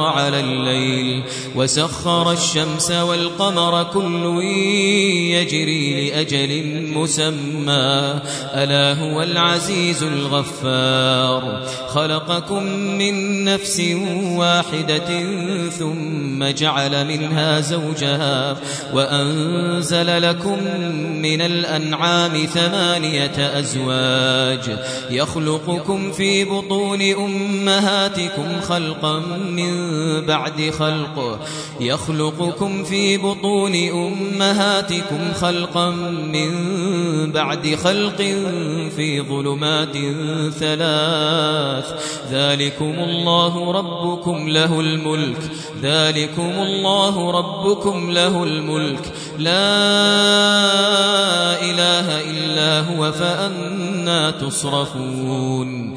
على الليل وسخر الشمس والقمر كل يجري لأجل مسمى. ألا هو العزيز الغفار. خلقكم من نفس واحدة ثم جعل منها زوجها وأنزل لكم من الأنعام ثمانية أزواج. يخلقكم في بطون أمهاتكم خلقا من بعد خلق. يخلقكم في بطون أمهاتكم خلقا من بعد خلق في ظلمات ثلاث. ذلكم الله ربكم له الملك. ذلكم الله ربكم له الملك. لا إله إلا هو فأنا تصرفون.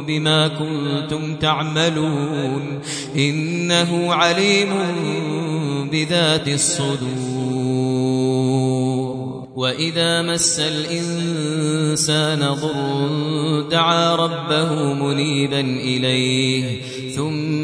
بما كنتم تعملون إنه عليم بذات الصدور. وإذا مس الإنسان ضر دعا ربه منيبا إليه ثم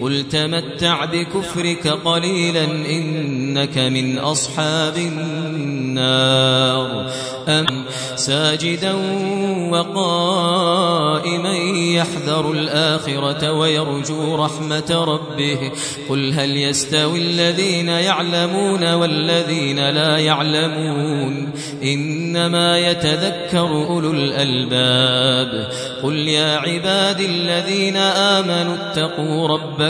قل تمتع بكفرك قليلا إنك من أصحاب النار. أم ساجدا وقائما يحذر الآخرة ويرجو رحمة ربه. قل هل يستوي الذين يعلمون والذين لا يعلمون؟ إنما يتذكر أولو الألباب. قل يا عباد الذين آمنوا اتقوا ربكم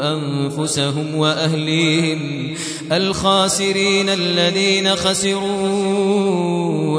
أنفسهم وأهليهم الخاسرين الذين خسروا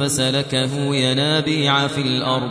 فسلكه ينابيع في الأرض.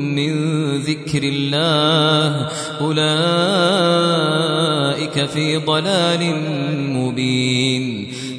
من ذكر الله. أولئك في ضلال مبين.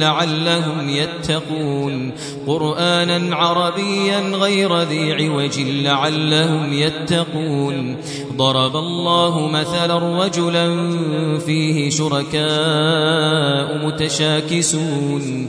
لعلهم يتقون. قرآنا عربيا غير ذي عوج لعلهم يتقون. ضرب الله مثلا رجلا فيه شركاء متشاكسون.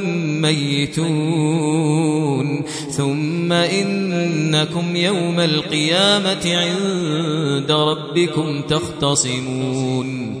ميتون ثم إنكم يوم القيامة عند ربكم تختصمون.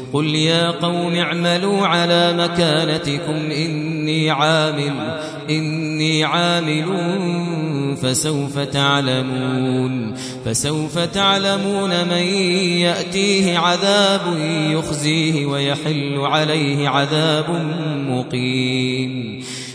قل يا قوم اعملوا على مكانتكم إني عامل إني عامل فسوف تعلمون فسوف تعلمون من يأتيه عذاب يخزيه ويحل عليه عذاب مقيم.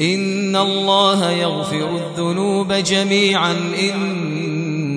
إن الله يغفر الذنوب جميعا.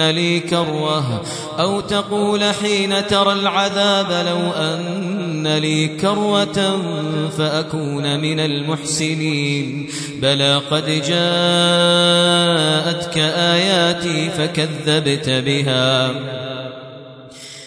لي كروة أو تقول حين ترى العذاب لو أن لي كروة فأكون من المحسنين. بلى قد جاءتك آياتي فكذبت بها.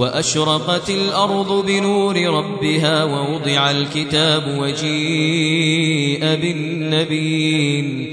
وأشرقت الأرض بنور ربها ووضع الكتاب وجيء بالنبيين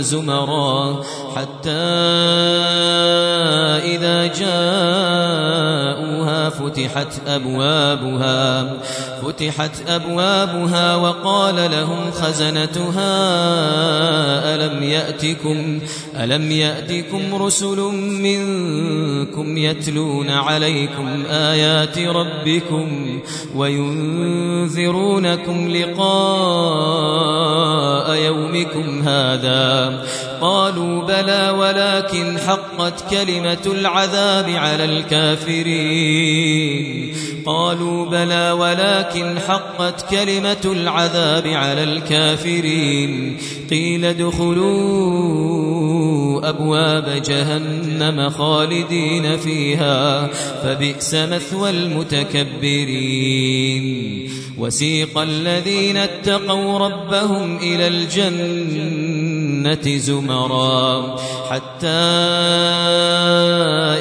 زمرا حتى إذا جاءوها فتحت أبوابها فتحت أبوابها وقال لهم خزنتها ألم يأتكم ألم يأتكم رسل منكم يتلون عليكم آيات ربكم وينذرونكم لقاء يومكم هذا؟ قالوا بلى ولكن حقت كلمة العذاب على الكافرين. قالوا بلى ولكن حقت كلمة العذاب على الكافرين. قيل ادخلوا أبواب جهنم خالدين فيها فبئس مثوى المتكبرين. وسيق الذين اتقوا ربهم إلى الجنة. زمرا. حتى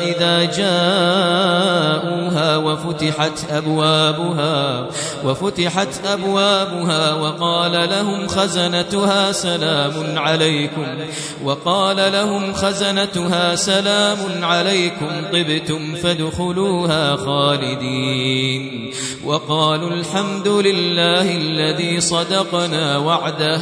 إذا جاءوها وفتحت أبوابها وفتحت أبوابها وقال لهم خزنتها سلام عليكم وقال لهم خزنتها سلام عليكم طبتم فادخلوها خالدين. وقالوا الحمد لله الذي صدقنا وعده.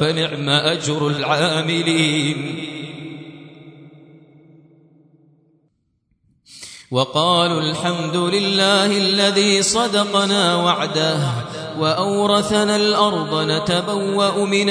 فنعم أجر العاملين. وقالوا الحمد لله الذي صدقنا وعده وأورثنا الأرض نتبوأ من